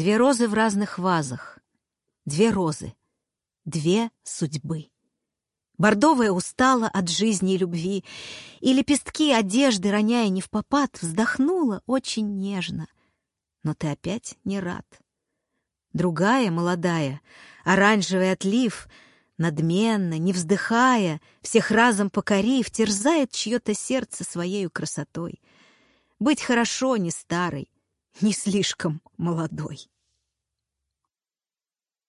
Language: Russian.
Две розы в разных вазах. Две розы. Две судьбы. Бордовая устала от жизни и любви, и лепестки одежды, роняя не в попад, вздохнула очень нежно. Но ты опять не рад. Другая, молодая, оранжевый отлив, надменно, не вздыхая, всех разом покорив, терзает чье-то сердце своею красотой. Быть хорошо не старой, не слишком молодой.